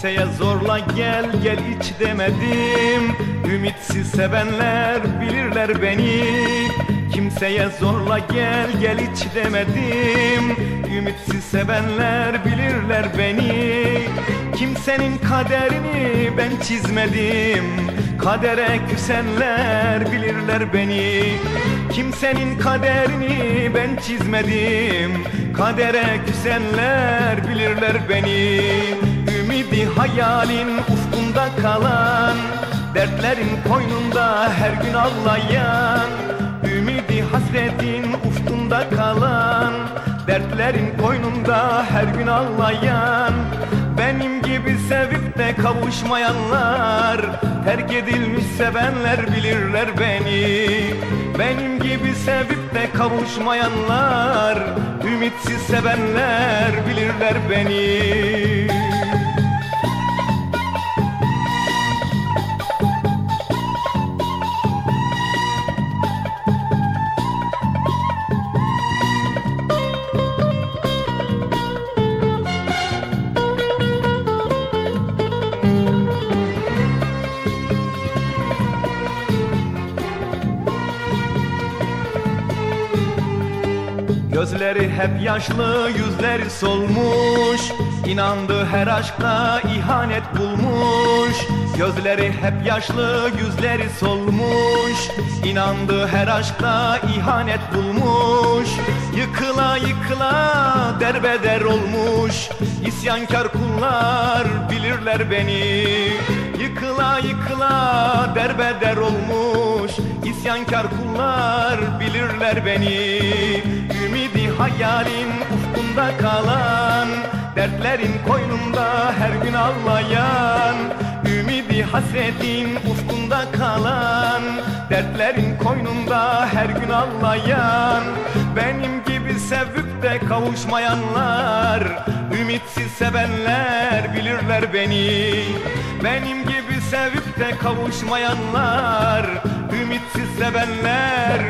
Kimseye zorla gel gel iç demedim. Ümitsiz sevenler bilirler beni. Kimseye zorla gel gel iç demedim. Ümitsiz sevenler bilirler beni. Kimsenin kaderini ben çizmedim. Kadere küsenler bilirler beni. Kimsenin kaderini ben çizmedim. Kadere küsenler bilirler beni Ümidi hayalin ufkunda kalan Dertlerin koynunda her gün ağlayan Ümidi hasretin ufkunda kalan Dertlerin koynunda her gün ağlayan Benim gibi sevip de kavuşmayanlar Terk edilmiş sevenler bilirler beni. Benim gibi sevip de kavuşmayanlar Ümitsiz sevenler bilirler beni Gözleri hep yaşlı, yüzleri solmuş. İnandı her aşkta ihanet bulmuş. Gözleri hep yaşlı, yüzleri solmuş. İnandı her aşkta ihanet bulmuş. Yıkıla yıkıla derbeder olmuş. İsyankar kullar bilirler beni. Yıkıla yıkıla derbeder olmuş. İsyankar kullar bilirler beni hayalin ufkunda kalan Dertlerin koynunda her gün ağlayan. Ümidi hasretin ufkunda kalan Dertlerin koynunda her gün ağlayan. Benim gibi sevip de kavuşmayanlar Ümitsiz sevenler bilirler beni. Benim gibi sevip de kavuşmayanlar Ümitsiz sevenler